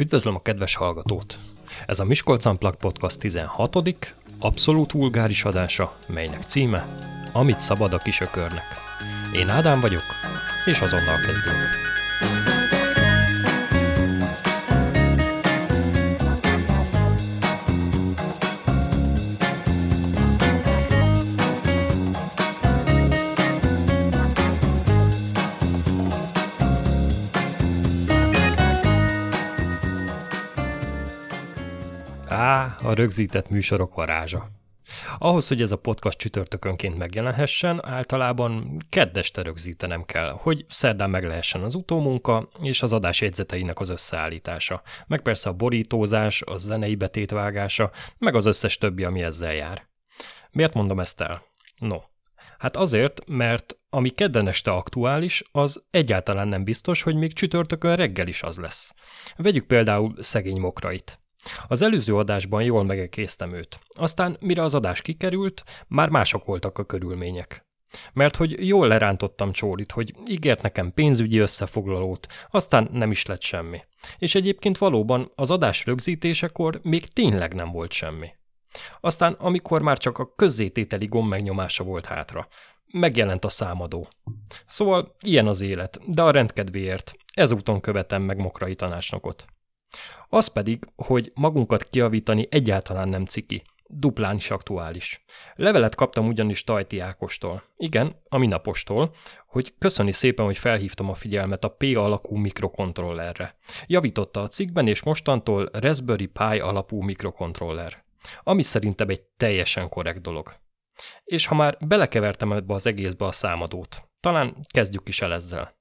Üdvözlöm a kedves hallgatót! Ez a Miskolc Unplugged Podcast 16. abszolút vulgáris adása, melynek címe Amit szabad a kisökörnek. Én Ádám vagyok, és azonnal kezdünk. Rögzített műsorok varázsa. Ahhoz, hogy ez a podcast csütörtökönként megjelenhessen, általában keddeste rögzítenem kell, hogy szerdán meg lehessen az utómunka és az adás jegyzeteinek az összeállítása, meg persze a borítózás, a zenei betétvágása, meg az összes többi, ami ezzel jár. Miért mondom ezt el? No, hát azért, mert ami kedden este aktuális, az egyáltalán nem biztos, hogy még csütörtökön reggel is az lesz. Vegyük például szegény mokrait. Az előző adásban jól megekésztem őt. Aztán, mire az adás kikerült, már mások voltak a körülmények. Mert hogy jól lerántottam Csórit, hogy ígért nekem pénzügyi összefoglalót, aztán nem is lett semmi. És egyébként valóban az adás rögzítésekor még tényleg nem volt semmi. Aztán, amikor már csak a közzétételi gomb megnyomása volt hátra, megjelent a számadó. Szóval ilyen az élet, de a rendkedvéért ezúton követem meg Mokrai tanácsnokot. Az pedig, hogy magunkat kiavítani egyáltalán nem ciki. Duplán is aktuális. Levelet kaptam ugyanis Tajti Ákostól. Igen, a minapostól, hogy köszöni szépen, hogy felhívtam a figyelmet a P alakú mikrokontrollerre. Javította a cikkben, és mostantól Raspberry Pi alapú mikrokontroller. Ami szerintem egy teljesen korrekt dolog. És ha már belekevertem ebbe az egészbe a számadót, talán kezdjük is el ezzel.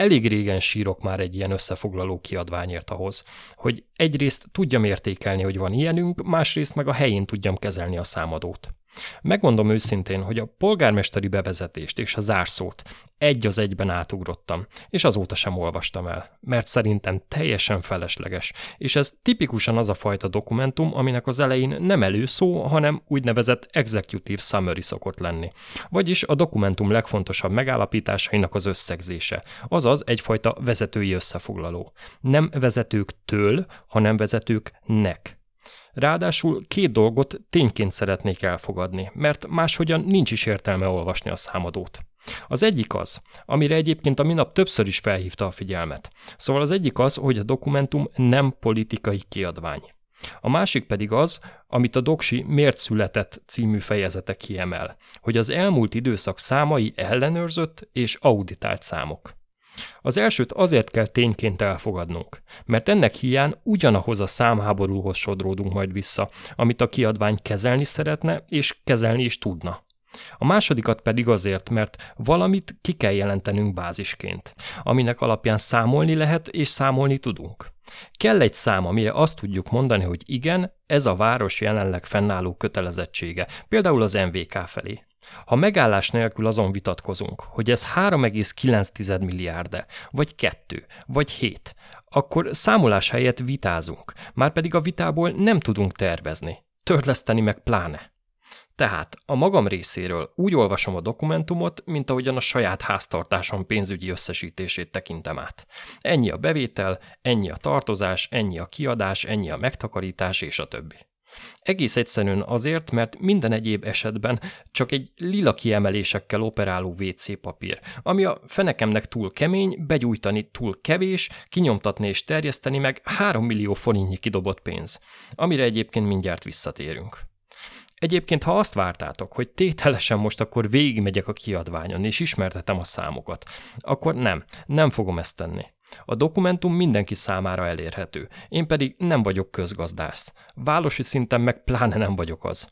Elég régen sírok már egy ilyen összefoglaló kiadványért ahhoz, hogy egyrészt tudjam értékelni, hogy van ilyenünk, másrészt meg a helyén tudjam kezelni a számadót. Megmondom őszintén, hogy a polgármesteri bevezetést és a zárszót egy az egyben átugrottam, és azóta sem olvastam el, mert szerintem teljesen felesleges, és ez tipikusan az a fajta dokumentum, aminek az elején nem előszó, hanem úgynevezett executive summary szokott lenni, vagyis a dokumentum legfontosabb megállapításainak az összegzése, azaz egyfajta vezetői összefoglaló. Nem vezetőktől, hanem vezetőknek. Ráadásul két dolgot tényként szeretnék elfogadni, mert máshogyan nincs is értelme olvasni a számadót. Az egyik az, amire egyébként a minap többször is felhívta a figyelmet. Szóval az egyik az, hogy a dokumentum nem politikai kiadvány. A másik pedig az, amit a Doksi Miért született című fejezete kiemel, hogy az elmúlt időszak számai ellenőrzött és auditált számok. Az elsőt azért kell tényként elfogadnunk, mert ennek hiány ugyanahoz a számháborúhoz sodródunk majd vissza, amit a kiadvány kezelni szeretne és kezelni is tudna. A másodikat pedig azért, mert valamit ki kell jelentenünk bázisként, aminek alapján számolni lehet és számolni tudunk. Kell egy szám, amire azt tudjuk mondani, hogy igen, ez a város jelenleg fennálló kötelezettsége, például az MVK felé. Ha megállás nélkül azon vitatkozunk, hogy ez 3,9 milliárd vagy 2, vagy 7, akkor számolás helyett vitázunk, már pedig a vitából nem tudunk tervezni, törleszteni meg pláne. Tehát a magam részéről úgy olvasom a dokumentumot, mint ahogyan a saját háztartásom pénzügyi összesítését tekintem át. Ennyi a bevétel, ennyi a tartozás, ennyi a kiadás, ennyi a megtakarítás és a többi. Egész egyszerűen azért, mert minden egyéb esetben csak egy lila kiemelésekkel operáló WC papír, ami a fenekemnek túl kemény, begyújtani túl kevés, kinyomtatni és terjeszteni meg 3 millió forintnyi kidobott pénz, amire egyébként mindjárt visszatérünk. Egyébként, ha azt vártátok, hogy tételesen most akkor végigmegyek a kiadványon, és ismertetem a számokat, akkor nem, nem fogom ezt tenni. A dokumentum mindenki számára elérhető, én pedig nem vagyok közgazdász. Városi szinten meg pláne nem vagyok az.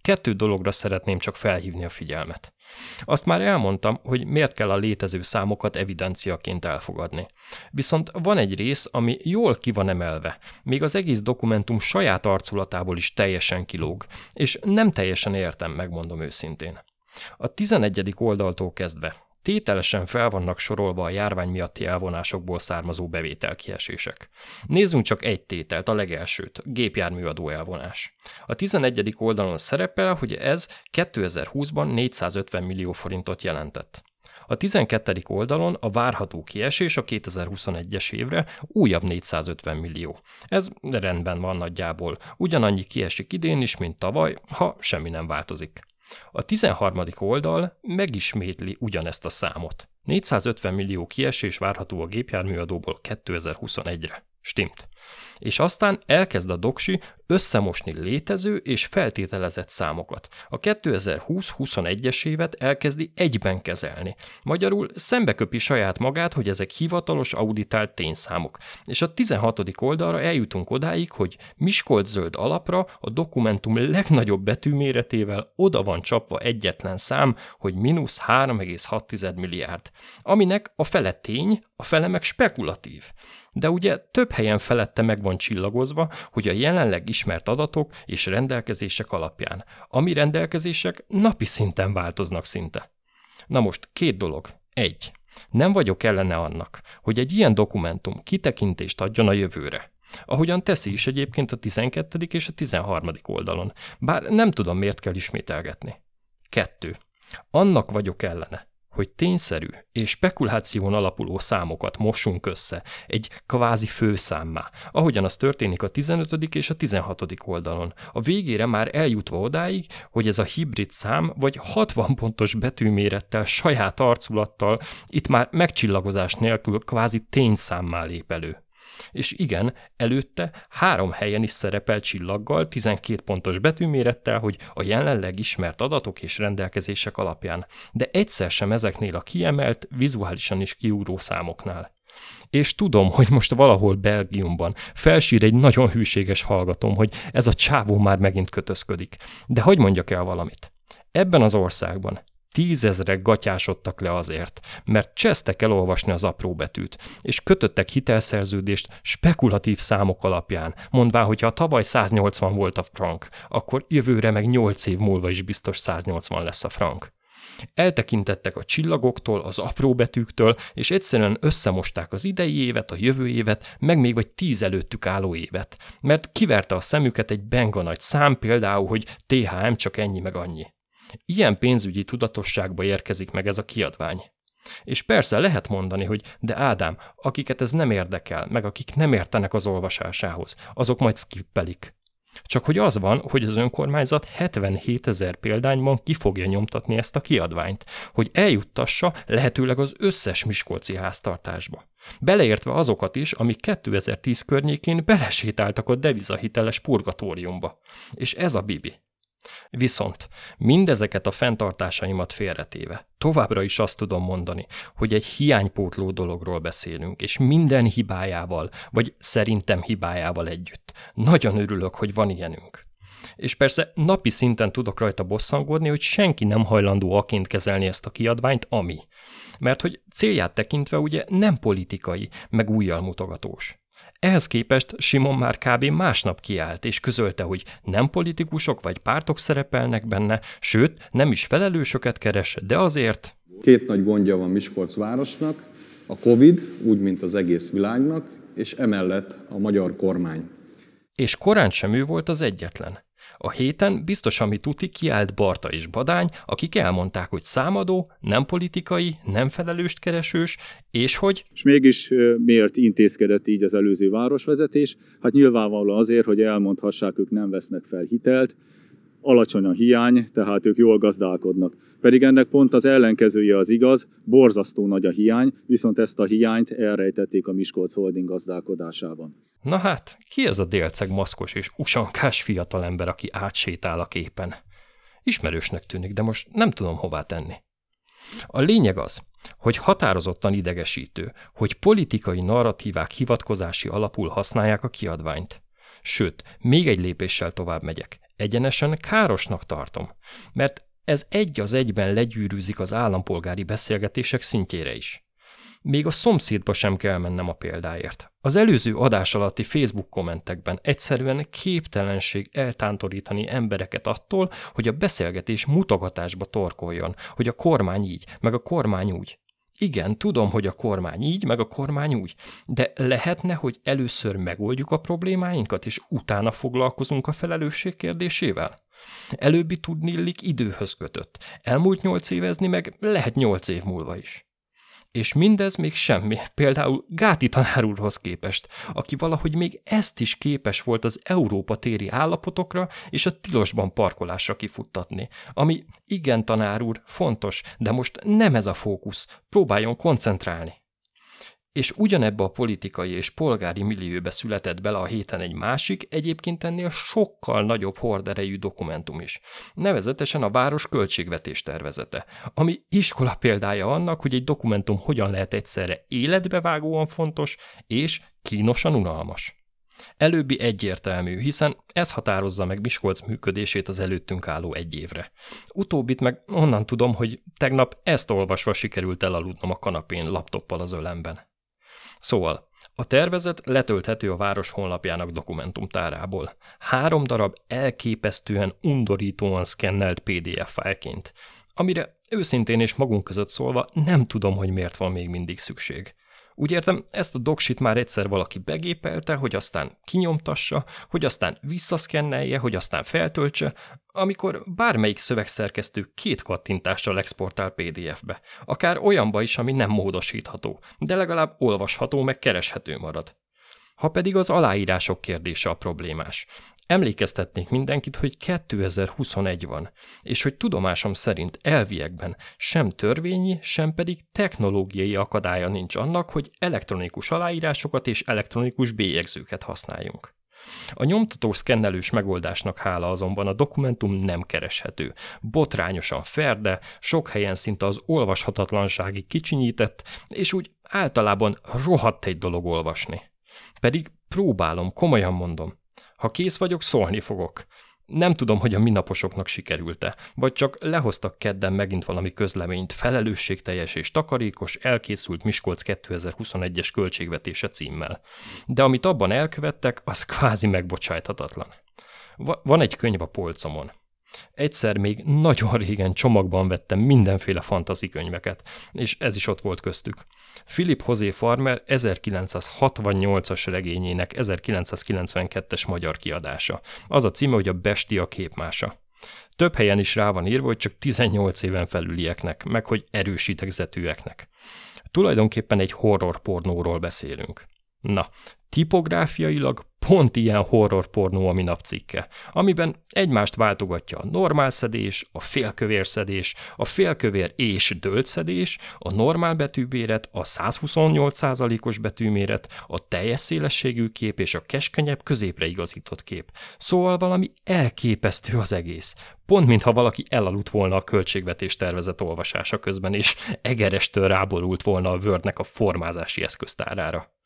Kettő dologra szeretném csak felhívni a figyelmet. Azt már elmondtam, hogy miért kell a létező számokat evidenciaként elfogadni. Viszont van egy rész, ami jól ki van emelve, még az egész dokumentum saját arculatából is teljesen kilóg, és nem teljesen értem, megmondom őszintén. A 11. oldaltól kezdve tételesen fel vannak sorolva a járvány miatti elvonásokból származó bevételkiesések. Nézzünk csak egy tételt, a legelsőt, gépjárműadó elvonás. A 11. oldalon szerepel, hogy ez 2020-ban 450 millió forintot jelentett. A A 12. oldalon a várható kiesés a 2021-es évre újabb 450 millió. Ez rendben van nagyjából. Ugyanannyi kiesik idén is, mint tavaly, ha semmi nem változik. A 13. oldal megismétli ugyanezt a számot. 450 millió kiesés várható a gépjárműadóból 2021-re. Stimmt és aztán elkezd a doksi összemosni létező és feltételezett számokat. A 2020-21-es évet elkezdi egyben kezelni. Magyarul szembeköpi saját magát, hogy ezek hivatalos auditált tényszámok. És a 16. oldalra eljutunk odáig, hogy Miskolc zöld alapra a dokumentum legnagyobb betűméretével oda van csapva egyetlen szám, hogy mínusz 3,6 milliárd, aminek a fele tény, a fele meg spekulatív. De ugye több helyen felette meg van csillagozva, hogy a jelenleg ismert adatok és rendelkezések alapján, ami rendelkezések napi szinten változnak szinte. Na most két dolog. Egy. Nem vagyok ellene annak, hogy egy ilyen dokumentum kitekintést adjon a jövőre. Ahogyan teszi is egyébként a 12. és a 13. oldalon, bár nem tudom miért kell ismételgetni. Kettő. Annak vagyok ellene, hogy tényszerű és spekuláción alapuló számokat mossunk össze egy kvázi főszámmá, ahogyan az történik a 15. és a 16. oldalon. A végére már eljutva odáig, hogy ez a hibrid szám vagy 60 pontos betűmérettel, saját arculattal itt már megcsillagozás nélkül kvázi tényszámmá lép elő. És igen, előtte három helyen is szerepel csillaggal, 12 pontos betűmérettel, hogy a jelenleg ismert adatok és rendelkezések alapján, de egyszer sem ezeknél a kiemelt, vizuálisan is kiúró számoknál. És tudom, hogy most valahol Belgiumban felsír egy nagyon hűséges hallgatom, hogy ez a csávó már megint kötözködik. De hogy mondjak el valamit? Ebben az országban Tízezrek gatyásodtak le azért, mert csesztek elolvasni az apró betűt, és kötöttek hitelszerződést spekulatív számok alapján, mondván, hogy ha tavaly 180 volt a frank, akkor jövőre meg 8 év múlva is biztos 180 lesz a frank. Eltekintettek a csillagoktól, az apró betűktől, és egyszerűen összemosták az idei évet, a jövő évet, meg még vagy tíz előttük álló évet, mert kiverte a szemüket egy benga nagy szám, például, hogy THM csak ennyi meg annyi. Ilyen pénzügyi tudatosságba érkezik meg ez a kiadvány. És persze lehet mondani, hogy de Ádám, akiket ez nem érdekel, meg akik nem értenek az olvasásához, azok majd skippelik. Csak hogy az van, hogy az önkormányzat 77 ezer példányban ki fogja nyomtatni ezt a kiadványt, hogy eljuttassa lehetőleg az összes miskolci háztartásba. Beleértve azokat is, amik 2010 környékén belesétáltak a devizahiteles purgatóriumba. És ez a bibi. Viszont mindezeket a fenntartásaimat félretéve, továbbra is azt tudom mondani, hogy egy hiánypótló dologról beszélünk, és minden hibájával, vagy szerintem hibájával együtt. Nagyon örülök, hogy van ilyenünk. És persze napi szinten tudok rajta bosszangodni, hogy senki nem hajlandó aként kezelni ezt a kiadványt, ami. Mert hogy célját tekintve ugye nem politikai, meg újjal mutogatós. Ehhez képest Simon már kb. másnap kiállt, és közölte, hogy nem politikusok vagy pártok szerepelnek benne, sőt, nem is felelősöket keres, de azért... Két nagy gondja van Miskolc városnak, a Covid, úgy, mint az egész világnak, és emellett a magyar kormány. És korán sem ő volt az egyetlen. A héten biztos, ami tuti kiállt Barta és Badány, akik elmondták, hogy számadó, nem politikai, nem felelőst keresős, és hogy... És mégis miért intézkedett így az előző városvezetés? Hát nyilvánvalóan azért, hogy elmondhassák, ők nem vesznek fel hitelt, alacsony a hiány, tehát ők jól gazdálkodnak. Pedig ennek pont az ellenkezője az igaz, borzasztó nagy a hiány, viszont ezt a hiányt elrejtették a Miskolc Holding gazdálkodásában. Na hát, ki ez a délceg maszkos és usankás fiatalember, aki átsétál a képen? Ismerősnek tűnik, de most nem tudom hová tenni. A lényeg az, hogy határozottan idegesítő, hogy politikai narratívák hivatkozási alapul használják a kiadványt. Sőt, még egy lépéssel tovább megyek. Egyenesen károsnak tartom, mert ez egy az egyben legyűrűzik az állampolgári beszélgetések szintjére is. Még a szomszédba sem kell mennem a példáért. Az előző adás alatti Facebook kommentekben egyszerűen képtelenség eltántorítani embereket attól, hogy a beszélgetés mutogatásba torkoljon, hogy a kormány így, meg a kormány úgy. Igen, tudom, hogy a kormány így, meg a kormány úgy, de lehetne, hogy először megoldjuk a problémáinkat, és utána foglalkozunk a felelősség kérdésével? Előbbi tudnillik időhöz kötött. Elmúlt nyolc évezni meg lehet nyolc év múlva is. És mindez még semmi, például Gáti tanár úrhoz képest, aki valahogy még ezt is képes volt az Európa téri állapotokra és a tilosban parkolásra kifuttatni. Ami igen, tanár úr, fontos, de most nem ez a fókusz, próbáljon koncentrálni és ugyanebbe a politikai és polgári millióbe született bele a héten egy másik, egyébként ennél sokkal nagyobb horderejű dokumentum is. Nevezetesen a város költségvetés tervezete, ami iskola példája annak, hogy egy dokumentum hogyan lehet egyszerre életbevágóan fontos és kínosan unalmas. Előbbi egyértelmű, hiszen ez határozza meg Miskolc működését az előttünk álló egy évre. Utóbbit meg onnan tudom, hogy tegnap ezt olvasva sikerült elaludnom a kanapén laptoppal az ölemben. Szóval, a tervezet letölthető a város honlapjának dokumentumtárából. Három darab elképesztően undorítóan szkennelt PDF fájlként, amire őszintén és magunk között szólva nem tudom, hogy miért van még mindig szükség. Úgy értem, ezt a doksit már egyszer valaki begépelte, hogy aztán kinyomtassa, hogy aztán visszaszkennelje, hogy aztán feltöltse, amikor bármelyik szövegszerkesztő két kattintással exportál PDF-be, akár olyanba is, ami nem módosítható, de legalább olvasható meg kereshető marad. Ha pedig az aláírások kérdése a problémás. Emlékeztetnék mindenkit, hogy 2021 van, és hogy tudomásom szerint elviekben sem törvényi, sem pedig technológiai akadálya nincs annak, hogy elektronikus aláírásokat és elektronikus bélyegzőket használjunk. A nyomtató szkennelős megoldásnak hála azonban a dokumentum nem kereshető. Botrányosan ferde, sok helyen szinte az olvashatatlanságig kicsinyített, és úgy általában rohadt egy dolog olvasni. Pedig próbálom, komolyan mondom. Ha kész vagyok, szólni fogok. Nem tudom, hogy a minaposoknak sikerült-e, vagy csak lehoztak kedden megint valami közleményt, felelősségteljes és takarékos, elkészült Miskolc 2021-es költségvetése címmel. De amit abban elkövettek, az kvázi megbocsájthatatlan. Va- van egy könyv a polcomon. Egyszer még nagyon régen csomagban vettem mindenféle fantazi könyveket, és ez is ott volt köztük. Philip José Farmer 1968-as regényének 1992-es magyar kiadása. Az a címe, hogy a Bestia képmása. Több helyen is rá van írva, hogy csak 18 éven felülieknek, meg hogy erősítegzetűeknek. Tulajdonképpen egy horror pornóról beszélünk. Na, tipográfiailag pont ilyen horror pornó a minap cikke, amiben egymást váltogatja a normál szedés, a félkövér szedés, a félkövér és dölt szedés, a normál betűméret, a 128%-os betűméret, a teljes szélességű kép és a keskenyebb középre igazított kép. Szóval valami elképesztő az egész. Pont mintha valaki elaludt volna a költségvetés tervezet olvasása közben, és egerestől ráborult volna a Wordnek a formázási eszköztárára.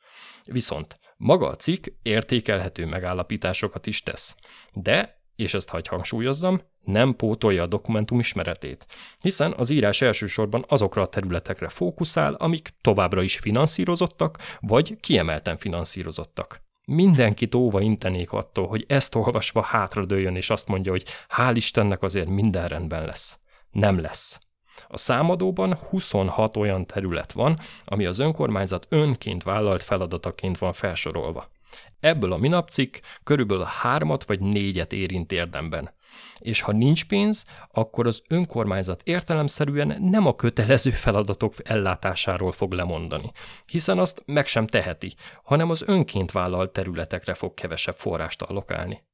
Viszont maga a cikk értékelhető megállapításokat is tesz. De, és ezt hagy hangsúlyozzam, nem pótolja a dokumentum ismeretét, hiszen az írás elsősorban azokra a területekre fókuszál, amik továbbra is finanszírozottak, vagy kiemelten finanszírozottak. Mindenkit óva intenék attól, hogy ezt olvasva hátradőjön és azt mondja, hogy hál' Istennek azért minden rendben lesz. Nem lesz. A számadóban 26 olyan terület van, ami az önkormányzat önként vállalt feladataként van felsorolva. Ebből a minapcik körülbelül hármat vagy négyet érint érdemben. És ha nincs pénz, akkor az önkormányzat értelemszerűen nem a kötelező feladatok ellátásáról fog lemondani, hiszen azt meg sem teheti, hanem az önként vállalt területekre fog kevesebb forrást allokálni.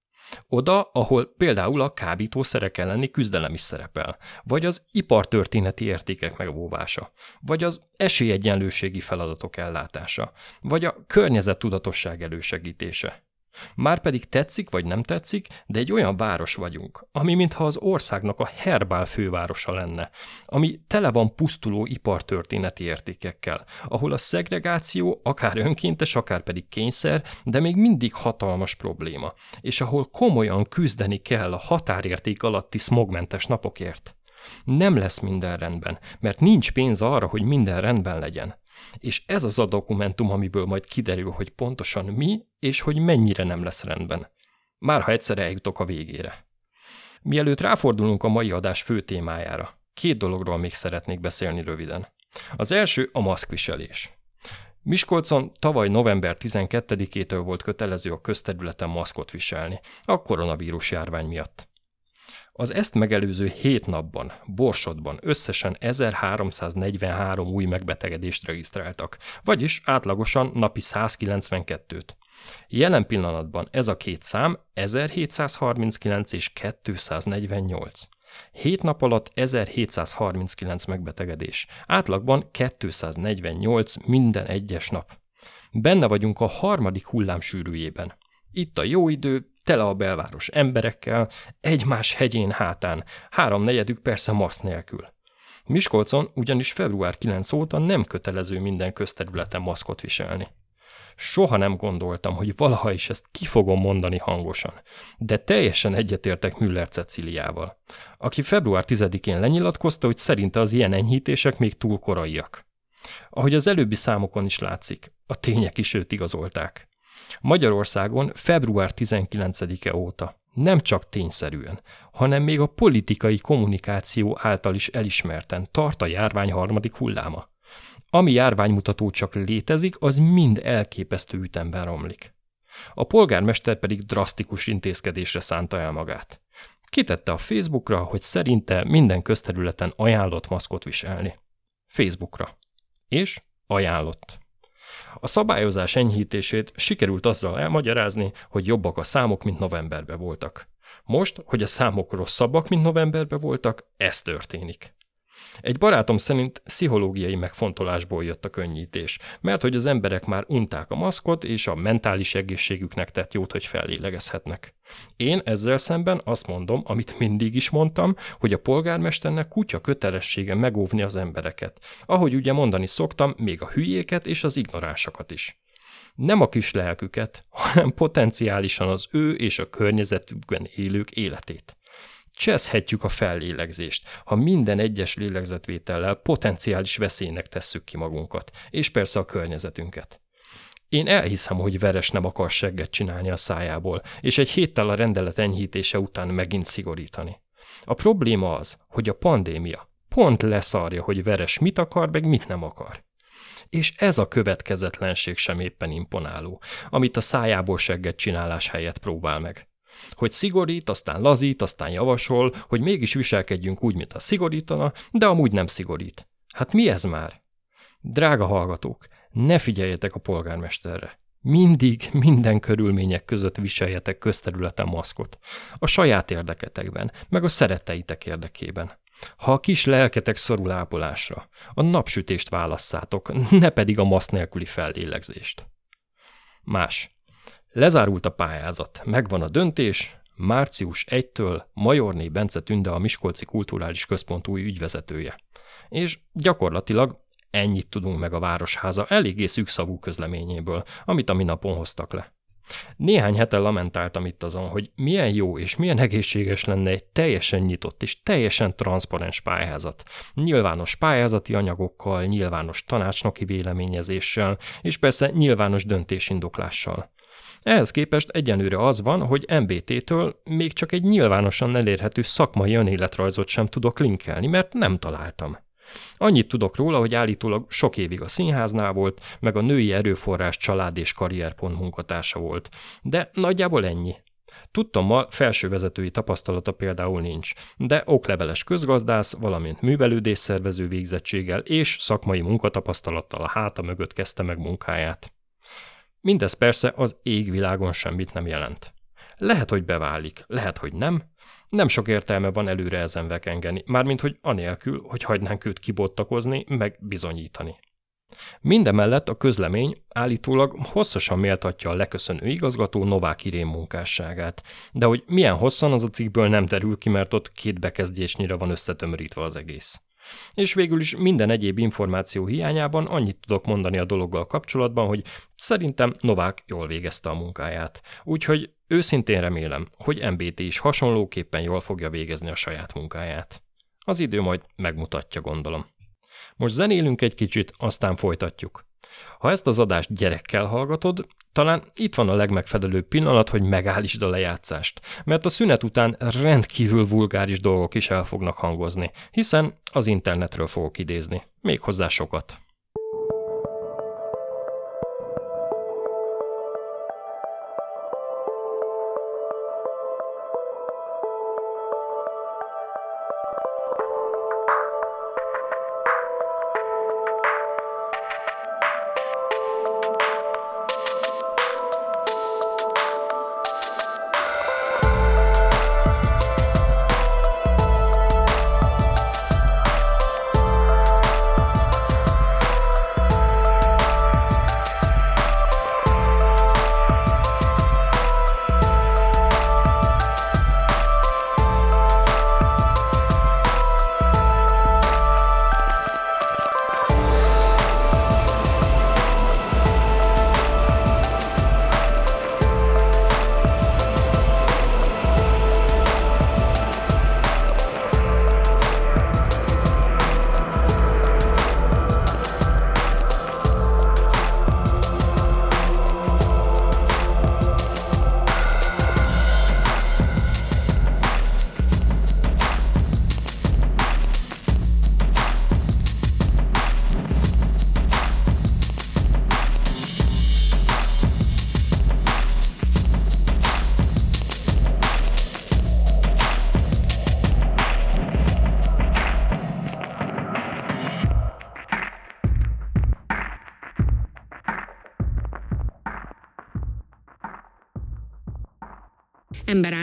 Oda, ahol például a kábítószerek elleni küzdelem is szerepel, vagy az ipartörténeti értékek megóvása, vagy az esélyegyenlőségi feladatok ellátása, vagy a környezettudatosság elősegítése. Márpedig tetszik vagy nem tetszik, de egy olyan város vagyunk, ami mintha az országnak a herbál fővárosa lenne, ami tele van pusztuló ipartörténeti értékekkel, ahol a szegregáció akár önkéntes, akár pedig kényszer, de még mindig hatalmas probléma, és ahol komolyan küzdeni kell a határérték alatti smogmentes napokért. Nem lesz minden rendben, mert nincs pénz arra, hogy minden rendben legyen. És ez az a dokumentum, amiből majd kiderül, hogy pontosan mi, és hogy mennyire nem lesz rendben. Már ha egyszer eljutok a végére. Mielőtt ráfordulunk a mai adás fő témájára, két dologról még szeretnék beszélni röviden. Az első a maszkviselés. Miskolcon tavaly november 12-től volt kötelező a közterületen maszkot viselni, a koronavírus járvány miatt. Az ezt megelőző 7 napban, Borsodban összesen 1343 új megbetegedést regisztráltak, vagyis átlagosan napi 192-t. Jelen pillanatban ez a két szám 1739 és 248. 7 nap alatt 1739 megbetegedés, átlagban 248 minden egyes nap. Benne vagyunk a harmadik hullám sűrűjében. Itt a jó idő, tele a belváros emberekkel, egymás hegyén hátán, háromnegyedük persze masz nélkül. Miskolcon ugyanis február 9 óta nem kötelező minden közterületen maszkot viselni. Soha nem gondoltam, hogy valaha is ezt ki fogom mondani hangosan, de teljesen egyetértek Müller Ceciliával, aki február 10-én lenyilatkozta, hogy szerinte az ilyen enyhítések még túl koraiak. Ahogy az előbbi számokon is látszik, a tények is őt igazolták. Magyarországon február 19-e óta nem csak tényszerűen, hanem még a politikai kommunikáció által is elismerten tart a járvány harmadik hulláma. Ami járványmutató csak létezik, az mind elképesztő ütemben romlik. A polgármester pedig drasztikus intézkedésre szánta el magát. Kitette a Facebookra, hogy szerinte minden közterületen ajánlott maszkot viselni. Facebookra. És ajánlott. A szabályozás enyhítését sikerült azzal elmagyarázni, hogy jobbak a számok, mint novemberben voltak. Most, hogy a számok rosszabbak, mint novemberben voltak, ez történik. Egy barátom szerint pszichológiai megfontolásból jött a könnyítés, mert hogy az emberek már unták a maszkot, és a mentális egészségüknek tett jót, hogy fellélegezhetnek. Én ezzel szemben azt mondom, amit mindig is mondtam, hogy a polgármesternek kutya kötelessége megóvni az embereket. Ahogy ugye mondani szoktam, még a hülyéket és az ignoránsakat is nem a kis lelküket, hanem potenciálisan az ő és a környezetükben élők életét. Cseszhetjük a fellélegzést, ha minden egyes lélegzetvétellel potenciális veszélynek tesszük ki magunkat, és persze a környezetünket. Én elhiszem, hogy Veres nem akar segget csinálni a szájából, és egy héttel a rendelet enyhítése után megint szigorítani. A probléma az, hogy a pandémia pont leszarja, hogy Veres mit akar, meg mit nem akar. És ez a következetlenség sem éppen imponáló, amit a szájából segget csinálás helyett próbál meg. Hogy szigorít, aztán lazít, aztán javasol, hogy mégis viselkedjünk úgy, mint a szigorítana, de amúgy nem szigorít. Hát mi ez már? Drága hallgatók, ne figyeljetek a polgármesterre. Mindig, minden körülmények között viseljetek közterületen maszkot. A saját érdeketekben, meg a szeretteitek érdekében. Ha a kis lelketek szorul ápolásra, a napsütést válasszátok, ne pedig a maszk nélküli fellélegzést. Más. Lezárult a pályázat, megvan a döntés, március 1-től Majorné Bence Tünde a Miskolci Kulturális Központ új ügyvezetője. És gyakorlatilag ennyit tudunk meg a Városháza eléggé szűkszavú közleményéből, amit a minapon hoztak le. Néhány hete lamentáltam itt azon, hogy milyen jó és milyen egészséges lenne egy teljesen nyitott és teljesen transzparens pályázat. Nyilvános pályázati anyagokkal, nyilvános tanácsnoki véleményezéssel, és persze nyilvános döntésindoklással. Ehhez képest egyenlőre az van, hogy MBT-től még csak egy nyilvánosan elérhető szakmai önéletrajzot sem tudok linkelni, mert nem találtam. Annyit tudok róla, hogy állítólag sok évig a színháznál volt, meg a női erőforrás család és karrierpont munkatársa volt. De nagyjából ennyi. Tudtommal felsővezetői tapasztalata például nincs, de okleveles közgazdász, valamint művelődésszervező végzettséggel és szakmai munkatapasztalattal a háta mögött kezdte meg munkáját. Mindez persze az égvilágon semmit nem jelent. Lehet, hogy beválik, lehet, hogy nem. Nem sok értelme van előre ezen vekengeni, mármint hogy anélkül, hogy hagynánk őt kibottakozni, meg bizonyítani. Mindemellett a közlemény állítólag hosszasan méltatja a leköszönő igazgató Novák Irén munkásságát, de hogy milyen hosszan az a cikkből nem derül ki, mert ott két bekezdésnyire van összetömörítve az egész. És végül is minden egyéb információ hiányában annyit tudok mondani a dologgal kapcsolatban, hogy szerintem Novák jól végezte a munkáját. Úgyhogy őszintén remélem, hogy MBT is hasonlóképpen jól fogja végezni a saját munkáját. Az idő majd megmutatja, gondolom. Most zenélünk egy kicsit, aztán folytatjuk. Ha ezt az adást gyerekkel hallgatod, talán itt van a legmegfelelőbb pillanat, hogy megállítsd a lejátszást, mert a szünet után rendkívül vulgáris dolgok is el fognak hangozni, hiszen az internetről fogok idézni, méghozzá sokat.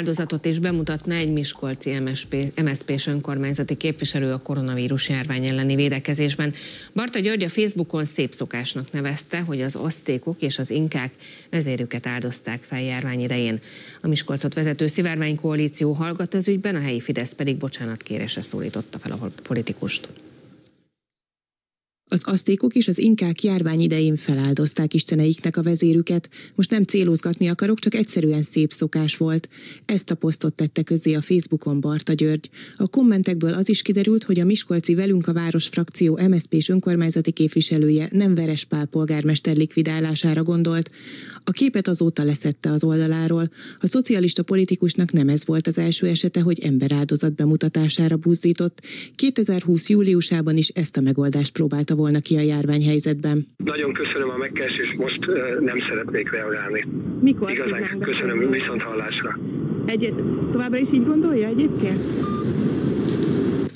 Emberáldozatot is bemutatna egy Miskolci MSP, MSZP-s önkormányzati képviselő a koronavírus járvány elleni védekezésben. Barta György a Facebookon szép szokásnak nevezte, hogy az asztékok és az inkák vezérüket áldozták fel járvány idején. A Miskolcot vezető Szivárvány koalíció hallgat az ügyben, a helyi Fidesz pedig bocsánatkérésre szólította fel a politikust. Az asztékok és az inkák járvány idején feláldozták isteneiknek a vezérüket. Most nem célozgatni akarok, csak egyszerűen szép szokás volt. Ezt a posztot tette közzé a Facebookon Barta György. A kommentekből az is kiderült, hogy a Miskolci Velünk a Város frakció MSZP-s önkormányzati képviselője nem Veres Pál polgármester likvidálására gondolt. A képet azóta leszette az oldaláról. A szocialista politikusnak nem ez volt az első esete, hogy emberáldozat bemutatására buzdított. 2020. júliusában is ezt a megoldást próbálta volna ki a járványhelyzetben. Nagyon köszönöm a megkeresést, most nem szeretnék reagálni. Mikor? Igazán köszönöm, viszont hallásra. Egyet, továbbra is így gondolja egyébként?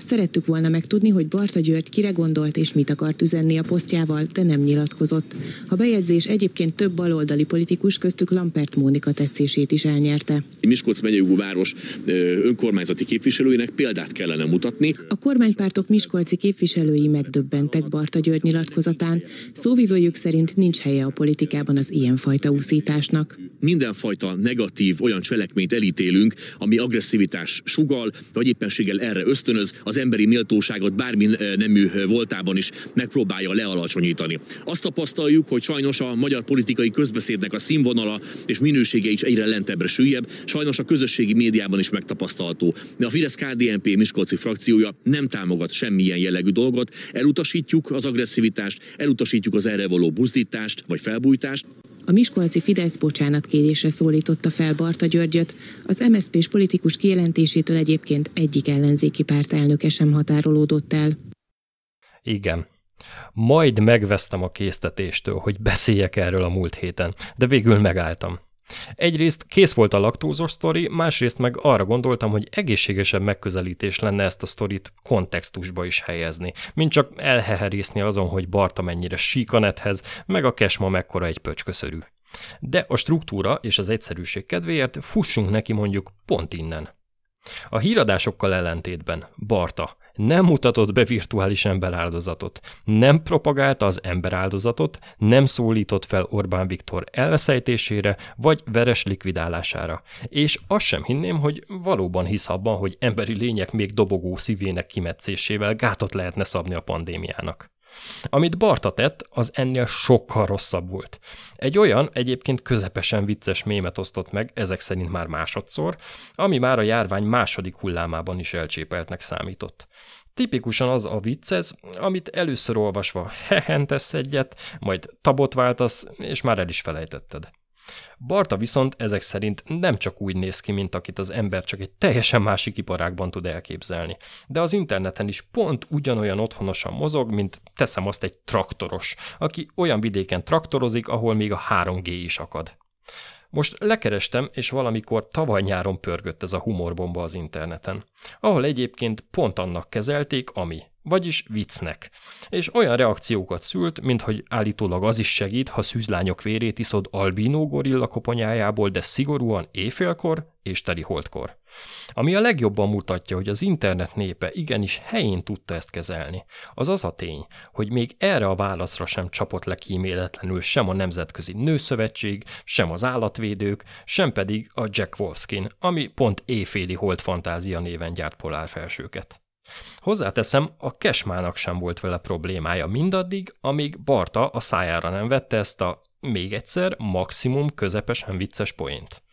Szerettük volna megtudni, hogy Barta György kire gondolt és mit akart üzenni a posztjával, de nem nyilatkozott. A bejegyzés egyébként több baloldali politikus köztük Lampert Mónika tetszését is elnyerte. Miskolc megyei város önkormányzati képviselőinek példát kellene mutatni. A kormánypártok miskolci képviselői megdöbbentek Barta György nyilatkozatán. Szóvivőjük szerint nincs helye a politikában az ilyenfajta úszításnak. Mindenfajta negatív olyan cselekményt elítélünk, ami agresszivitás sugal, vagy éppenséggel erre ösztönöz, az emberi méltóságot bármi nemű voltában is megpróbálja lealacsonyítani. Azt tapasztaljuk, hogy sajnos a magyar politikai közbeszédnek a színvonala és minősége is egyre lentebbre süllyebb, sajnos a közösségi médiában is megtapasztalható. De a Fidesz KDNP Miskolci frakciója nem támogat semmilyen jellegű dolgot, elutasítjuk az agresszivitást, elutasítjuk az erre való buzdítást vagy felbújtást. A Miskolci Fidesz bocsánatkérésre szólította fel Barta Györgyöt. Az MSZP-s politikus kijelentésétől egyébként egyik ellenzéki párt elnöke sem határolódott el. Igen. Majd megvesztem a késztetéstől, hogy beszéljek erről a múlt héten, de végül megálltam. Egyrészt kész volt a laktózos sztori, másrészt meg arra gondoltam, hogy egészségesebb megközelítés lenne ezt a sztorit kontextusba is helyezni, mint csak elheherészni azon, hogy Barta mennyire sík a nethez, meg a kesma mekkora egy pöcsköszörű. De a struktúra és az egyszerűség kedvéért fussunk neki mondjuk pont innen. A híradásokkal ellentétben Barta nem mutatott be virtuális emberáldozatot, nem propagálta az emberáldozatot, nem szólított fel Orbán Viktor elveszejtésére vagy veres likvidálására. És azt sem hinném, hogy valóban hisz abban, hogy emberi lények még dobogó szívének kimetszésével gátot lehetne szabni a pandémiának. Amit Barta tett, az ennél sokkal rosszabb volt. Egy olyan, egyébként közepesen vicces mémet osztott meg, ezek szerint már másodszor, ami már a járvány második hullámában is elcsépeltnek számított. Tipikusan az a vicc ez, amit először olvasva hehentesz egyet, majd tabot váltasz, és már el is felejtetted. Barta viszont ezek szerint nem csak úgy néz ki, mint akit az ember csak egy teljesen másik iparágban tud elképzelni, de az interneten is pont ugyanolyan otthonosan mozog, mint teszem azt egy traktoros, aki olyan vidéken traktorozik, ahol még a 3G is akad. Most lekerestem, és valamikor tavaly nyáron pörgött ez a humorbomba az interneten, ahol egyébként pont annak kezelték, ami vagyis viccnek. És olyan reakciókat szült, mint hogy állítólag az is segít, ha szűzlányok vérét iszod albínó gorilla koponyájából, de szigorúan éjfélkor és teli holdkor. Ami a legjobban mutatja, hogy az internet népe igenis helyén tudta ezt kezelni, az az a tény, hogy még erre a válaszra sem csapott le kíméletlenül sem a Nemzetközi Nőszövetség, sem az állatvédők, sem pedig a Jack Wolfskin, ami pont éjféli holt fantázia néven gyárt polárfelsőket. Hozzáteszem, a Kesmának sem volt vele problémája mindaddig, amíg Barta a szájára nem vette ezt a még egyszer maximum közepesen vicces poént.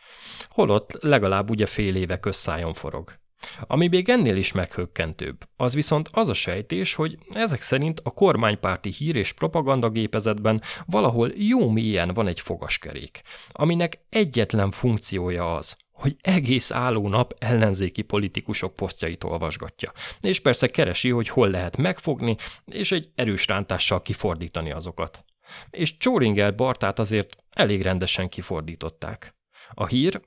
Holott legalább ugye fél éve közszájon forog. Ami még ennél is meghökkentőbb, az viszont az a sejtés, hogy ezek szerint a kormánypárti hír és propagandagépezetben valahol jó mélyen van egy fogaskerék, aminek egyetlen funkciója az, hogy egész álló nap ellenzéki politikusok posztjait olvasgatja. És persze keresi, hogy hol lehet megfogni, és egy erős rántással kifordítani azokat. És Csóringer Bartát azért elég rendesen kifordították. A hír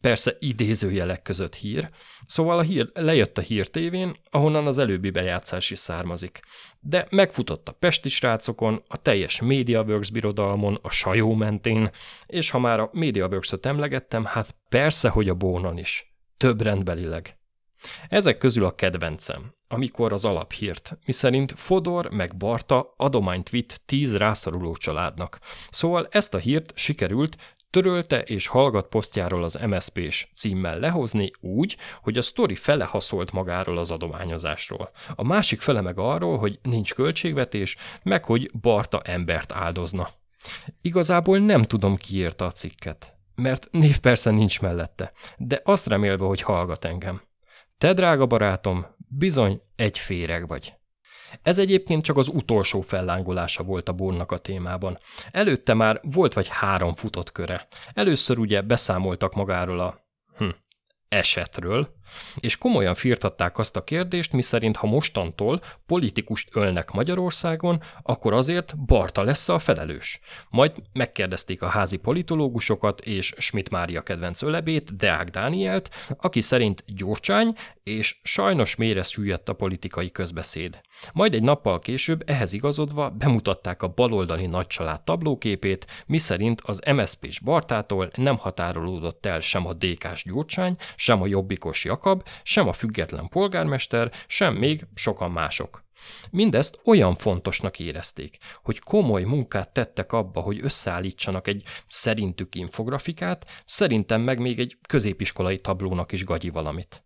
persze idézőjelek között hír, szóval a hír lejött a hírtévén, ahonnan az előbbi bejátszás is származik. De megfutott a Pesti srácokon, a teljes MediaWorks birodalmon, a Sajó mentén, és ha már a MediaWorks-ot emlegettem, hát persze, hogy a Bónon is. Több rendbelileg. Ezek közül a kedvencem, amikor az alaphírt, miszerint Fodor meg Barta adományt vitt tíz rászoruló családnak. Szóval ezt a hírt sikerült törölte és hallgat posztjáról az MSP-s címmel lehozni úgy, hogy a sztori fele haszolt magáról az adományozásról. A másik fele meg arról, hogy nincs költségvetés, meg hogy Barta embert áldozna. Igazából nem tudom, ki írta a cikket, mert név persze nincs mellette, de azt remélve, hogy hallgat engem. Te, drága barátom, bizony egy féreg vagy. Ez egyébként csak az utolsó fellángolása volt a Bornak a témában. Előtte már volt vagy három futott köre. Először ugye beszámoltak magáról a hm, esetről, és komolyan firtatták azt a kérdést, miszerint ha mostantól politikust ölnek Magyarországon, akkor azért Barta lesz a felelős. Majd megkérdezték a házi politológusokat és Schmidt Mária kedvenc ölebét, Deák Dánielt, aki szerint Gyurcsány, és sajnos mélyre süllyedt a politikai közbeszéd. Majd egy nappal később ehhez igazodva bemutatták a baloldali nagycsalád tablóképét, miszerint az MSZP-s Bartától nem határolódott el sem a DK-s Gyurcsány, sem a jobbikos Jakab, sem a független polgármester, sem még sokan mások. Mindezt olyan fontosnak érezték, hogy komoly munkát tettek abba, hogy összeállítsanak egy szerintük infografikát, szerintem meg még egy középiskolai tablónak is gagyi valamit.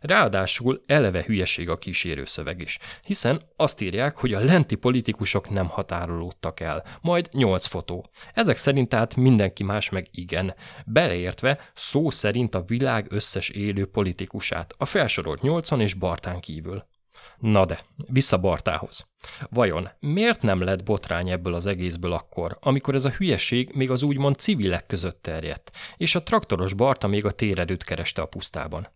Ráadásul eleve hülyeség a kísérő szöveg is, hiszen azt írják, hogy a lenti politikusok nem határolódtak el, majd nyolc fotó. Ezek szerint tehát mindenki más meg igen, beleértve szó szerint a világ összes élő politikusát, a felsorolt nyolcon és Bartán kívül. Na de, vissza Bartához. Vajon miért nem lett botrány ebből az egészből akkor, amikor ez a hülyeség még az úgymond civilek között terjedt, és a traktoros Barta még a téredőt kereste a pusztában?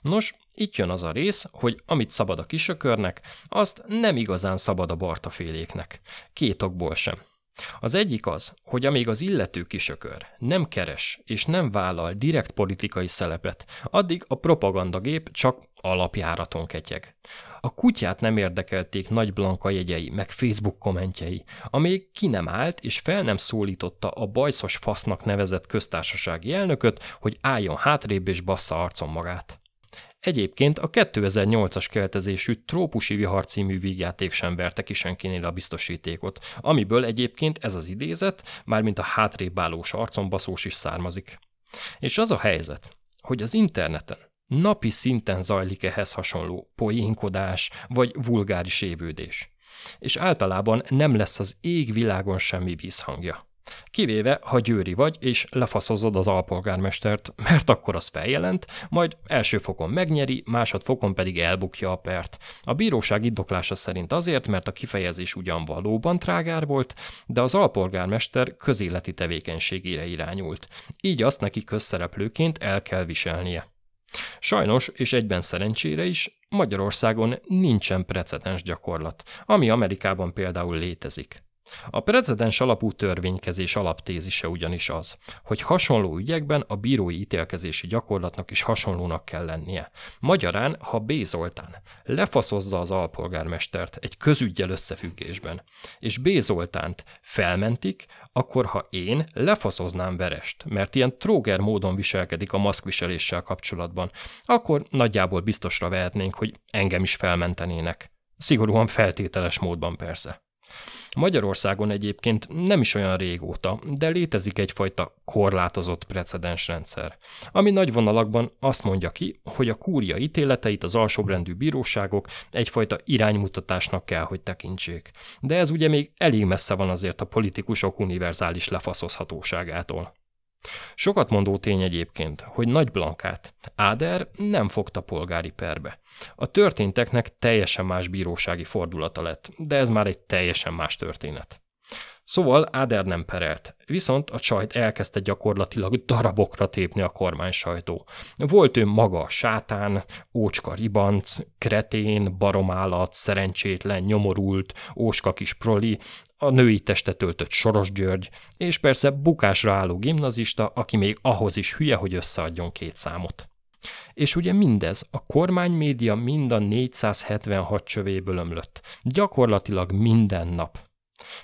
Nos, itt jön az a rész, hogy amit szabad a kisökörnek, azt nem igazán szabad a bartaféléknek. Két okból sem. Az egyik az, hogy amíg az illető kisökör nem keres és nem vállal direkt politikai szelepet, addig a propagandagép csak alapjáraton ketyeg. A kutyát nem érdekelték Nagy Blanka jegyei, meg Facebook kommentjei, amíg ki nem állt és fel nem szólította a bajszos fasznak nevezett köztársasági elnököt, hogy álljon hátrébb és bassza arcon magát. Egyébként a 2008-as keltezésű Trópusi vihar című vígjáték sem verte ki senkinél a biztosítékot, amiből egyébként ez az idézet, mármint a hátrébb állós arcombaszós is származik. És az a helyzet, hogy az interneten napi szinten zajlik ehhez hasonló poénkodás vagy vulgáris évődés. És általában nem lesz az ég világon semmi vízhangja. Kivéve, ha győri vagy, és lefaszozod az alpolgármestert, mert akkor az feljelent, majd első fokon megnyeri, másodfokon pedig elbukja a pert. A bíróság indoklása szerint azért, mert a kifejezés ugyan valóban trágár volt, de az alpolgármester közéleti tevékenységére irányult. Így azt neki közszereplőként el kell viselnie. Sajnos, és egyben szerencsére is, Magyarországon nincsen precedens gyakorlat, ami Amerikában például létezik. A precedens alapú törvénykezés alaptézise ugyanis az, hogy hasonló ügyekben a bírói ítélkezési gyakorlatnak is hasonlónak kell lennie. Magyarán, ha B. Zoltán lefaszozza az alpolgármestert egy közügyel összefüggésben, és B. Zoltánt felmentik, akkor ha én lefaszoznám Verest, mert ilyen tróger módon viselkedik a maszkviseléssel kapcsolatban, akkor nagyjából biztosra vehetnénk, hogy engem is felmentenének. Szigorúan feltételes módban persze. Magyarországon egyébként nem is olyan régóta, de létezik egyfajta korlátozott precedensrendszer, ami nagy vonalakban azt mondja ki, hogy a kúria ítéleteit az alsóbrendű bíróságok egyfajta iránymutatásnak kell, hogy tekintsék. De ez ugye még elég messze van azért a politikusok univerzális lefaszozhatóságától. Sokat mondó tény egyébként, hogy Nagy Blankát Áder nem fogta polgári perbe. A történteknek teljesen más bírósági fordulata lett, de ez már egy teljesen más történet. Szóval Áder nem perelt, viszont a csajt elkezdte gyakorlatilag darabokra tépni a kormány sajtó. Volt ő maga sátán, ócska ribanc, kretén, baromállat, szerencsétlen, nyomorult, óska kis proli, a női testet töltött Soros György, és persze bukásra álló gimnazista, aki még ahhoz is hülye, hogy összeadjon két számot. És ugye mindez a kormánymédia mind a 476 csövéből ömlött. Gyakorlatilag minden nap.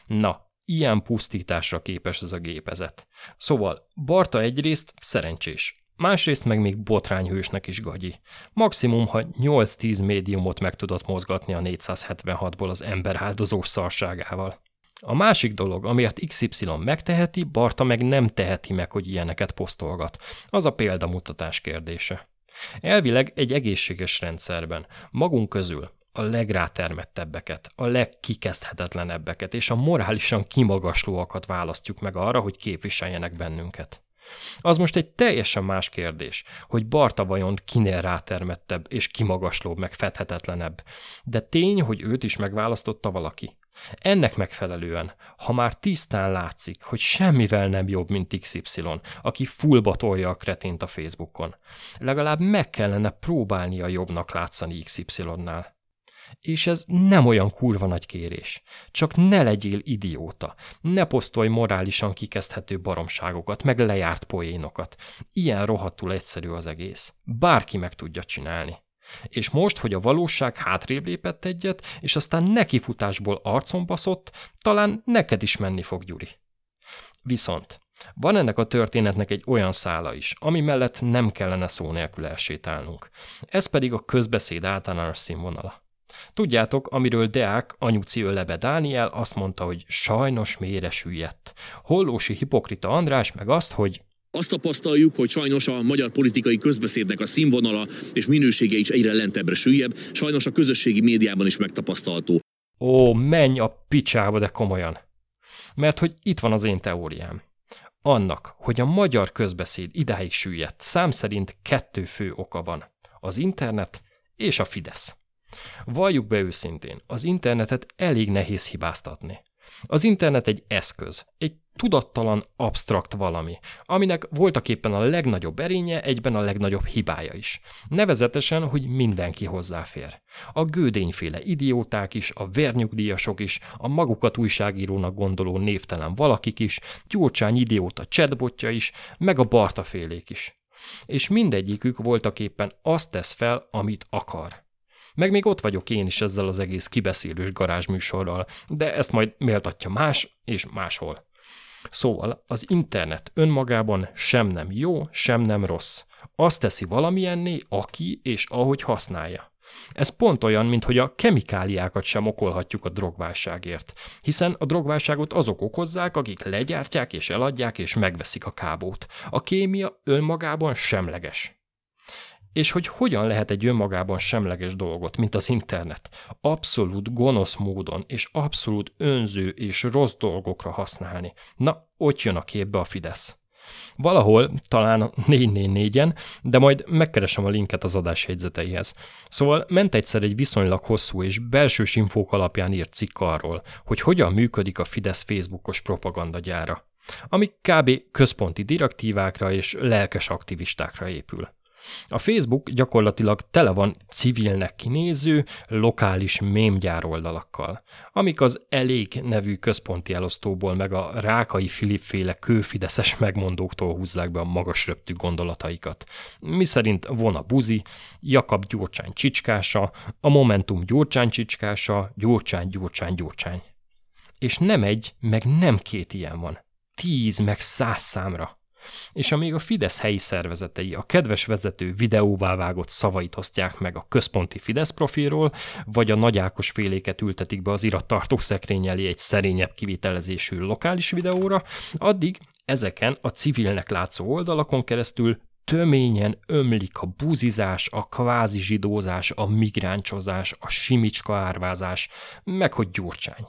Na, ilyen pusztításra képes ez a gépezet. Szóval Barta egyrészt szerencsés, másrészt meg még botrányhősnek is gagyi. Maximum, ha 8-10 médiumot meg tudott mozgatni a 476-ból az ember áldozós szarságával. A másik dolog, amiért XY megteheti, Barta meg nem teheti meg, hogy ilyeneket posztolgat. Az a példamutatás kérdése. Elvileg egy egészséges rendszerben magunk közül a legrátermettebbeket, a legkikezdhetetlenebbeket és a morálisan kimagaslóakat választjuk meg arra, hogy képviseljenek bennünket. Az most egy teljesen más kérdés, hogy Barta vajon kinél rátermettebb és kimagaslóbb, meg fedhetetlenebb. De tény, hogy őt is megválasztotta valaki. Ennek megfelelően, ha már tisztán látszik, hogy semmivel nem jobb, mint XY, aki fullba tolja a kretént a Facebookon, legalább meg kellene próbálnia jobbnak látszani XY-nál. És ez nem olyan kurva nagy kérés. Csak ne legyél idióta. Ne posztolj morálisan kikezdhető baromságokat, meg lejárt poénokat. Ilyen rohadtul egyszerű az egész. Bárki meg tudja csinálni. És most, hogy a valóság hátrébb lépett egyet, és aztán nekifutásból arcon baszott, talán neked is menni fog, Gyuri. Viszont van ennek a történetnek egy olyan szála is, ami mellett nem kellene szó nélkül elsétálnunk. Ez pedig a közbeszéd általános színvonala. Tudjátok, amiről Deák, anyuci ölebe Dániel azt mondta, hogy sajnos mélyre süllyedt. Hollósi hipokrita András meg azt, hogy azt tapasztaljuk, hogy sajnos a magyar politikai közbeszédnek a színvonala és minősége is egyre lentebbre süllyebb, sajnos a közösségi médiában is megtapasztalható. Ó, menj a picsába, de komolyan. Mert hogy itt van az én teóriám. Annak, hogy a magyar közbeszéd idáig süllyedt, szám szerint kettő fő oka van. Az internet és a Fidesz. Valljuk be őszintén, az internetet elég nehéz hibáztatni. Az internet egy eszköz, egy tudattalan, absztrakt valami, aminek voltaképpen a legnagyobb erénye, egyben a legnagyobb hibája is. Nevezetesen, hogy mindenki hozzáfér. A gődényféle idióták is, a vérnyugdíjasok is, a magukat újságírónak gondoló névtelen valakik is, Gyurcsány idióta chatbotja is, meg a bartafélék is. És mindegyikük voltaképpen azt tesz fel, amit akar. Meg még ott vagyok én is ezzel az egész kibeszélős garázsműsorral, de ezt majd méltatja más és máshol. Szóval az internet önmagában sem nem jó, sem nem rossz. Azt teszi valamilyenné, aki és ahogy használja. Ez pont olyan, mint hogy a kemikáliákat sem okolhatjuk a drogválságért, hiszen a drogválságot azok okozzák, akik legyártják és eladják és megveszik a kábót. A kémia önmagában semleges és hogy hogyan lehet egy önmagában semleges dolgot, mint az internet, abszolút gonosz módon és abszolút önző és rossz dolgokra használni. Na, ott jön a képbe a Fidesz. Valahol, talán a 444-en, de majd megkeresem a linket az adás jegyzeteihez. Szóval ment egyszer egy viszonylag hosszú és belsős infók alapján írt cikk arról, hogy hogyan működik a Fidesz Facebookos propagandagyára, ami kb. központi direktívákra és lelkes aktivistákra épül. A Facebook gyakorlatilag tele van civilnek kinéző, lokális mémgyár oldalakkal, amik az Elég nevű központi elosztóból meg a Rákai Filip féle kőfideszes megmondóktól húzzák be a magas röptű gondolataikat. Mi szerint von a buzi, Jakab Gyurcsány csicskása, a Momentum Gyurcsány csicskása, Gyurcsány, Gyurcsány, Gyurcsány. És nem egy, meg nem két ilyen van. Tíz, meg száz számra és amíg a Fidesz helyi szervezetei a kedves vezető videóvá vágott szavait osztják meg a központi Fidesz profilról, vagy a nagyákos féléket ültetik be az irattartó szekrény elé egy szerényebb kivitelezésű lokális videóra, addig ezeken a civilnek látszó oldalakon keresztül töményen ömlik a buzizás, a kvázi zsidózás, a migráncsozás, a simicska árvázás, meg hogy gyurcsány.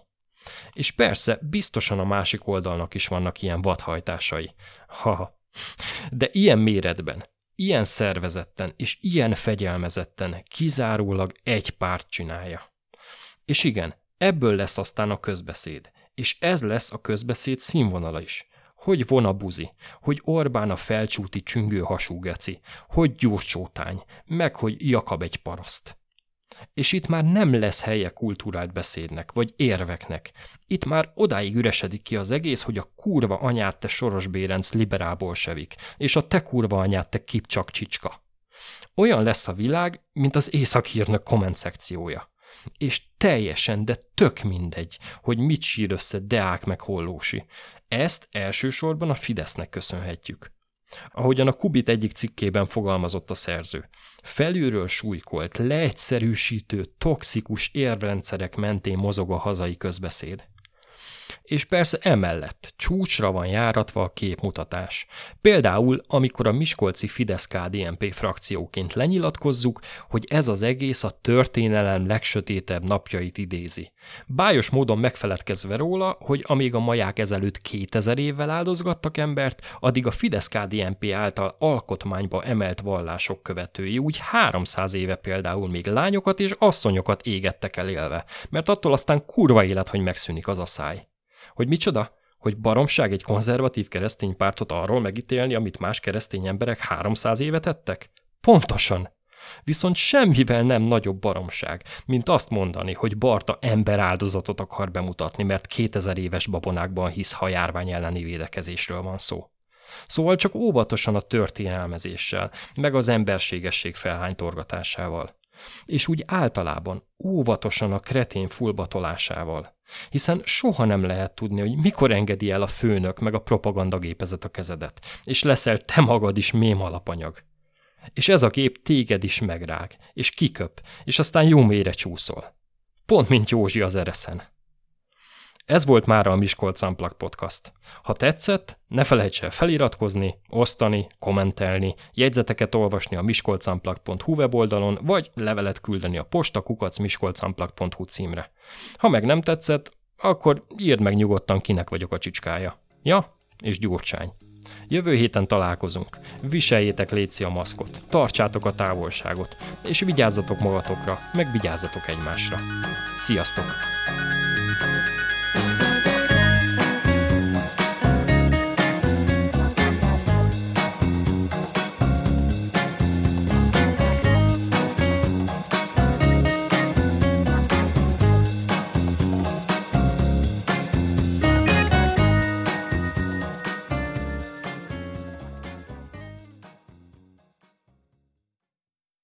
És persze, biztosan a másik oldalnak is vannak ilyen vadhajtásai. Ha, de ilyen méretben, ilyen szervezetten és ilyen fegyelmezetten kizárólag egy párt csinálja. És igen, ebből lesz aztán a közbeszéd, És ez lesz a közbeszéd színvonala is. Hogy von a buzi, hogy Orbán a felcsúti csüngő hasú geci, hogy gyurcsótány, meg hogy Jakab egy paraszt. És itt már nem lesz helye kultúrált beszédnek, vagy érveknek. Itt már odáig üresedik ki az egész, hogy a kurva anyát te Soros Bérenc liberál bolsevik, és a te kurva anyát te Kipcsak csicska. Olyan lesz a világ, mint az északírnök komment szekciója. És teljesen, de tök mindegy, hogy mit sír össze Deák meg Hollósi. Ezt elsősorban a Fidesznek köszönhetjük. Ahogyan a Kubit egyik cikkében fogalmazott a szerző. Felülről súlykolt, leegyszerűsítő, toxikus érvrendszerek mentén mozog a hazai közbeszéd. És persze emellett csúcsra van járatva a képmutatás. Például, amikor a Miskolci Fidesz-KDNP frakcióként lenyilatkozzuk, hogy ez az egész a történelem legsötétebb napjait idézi. Bájos módon megfeledkezve róla, hogy amíg a maják ezelőtt 2000 évvel áldozgattak embert, addig a Fidesz-KDNP által alkotmányba emelt vallások követői úgy 300 éve például még lányokat és asszonyokat égettek el élve, mert attól aztán kurva élet, hogy megszűnik az a száj. Hogy micsoda? Hogy baromság egy konzervatív keresztény pártot arról megítélni, amit más keresztény emberek 300 éve tettek? Pontosan. Viszont semmivel nem nagyobb baromság, mint azt mondani, hogy Barta ember áldozatot akar bemutatni, mert 2000 éves babonákban hisz, ha járvány elleni védekezésről van szó. Szóval csak óvatosan a történelmezéssel, meg az emberségesség felhánytorgatásával. És úgy általában óvatosan a kretén fullbatolásával. Hiszen soha nem lehet tudni, hogy mikor engedi el a főnök meg a propagandagépezet a kezedet, és leszel te magad is mém alapanyag. És ez a gép téged is megrág, és kiköp, és aztán jó mélyre csúszol. Pont mint Józsi az ereszen. Ez volt már a Miskolc Unplugged Podcast. Ha tetszett, ne felejts el feliratkozni, osztani, kommentelni, jegyzeteket olvasni a miskolcunplugged.hu weboldalon, vagy levelet küldeni a postakukacmiskolcunplugged.hu címre. Ha meg nem tetszett, akkor írd meg nyugodtan, kinek vagyok a csicskája. Ja, és gyurcsány. Jövő héten találkozunk. Viseljétek léci a maszkot, tartsátok a távolságot, és vigyázzatok magatokra, meg vigyázzatok egymásra. Sziasztok!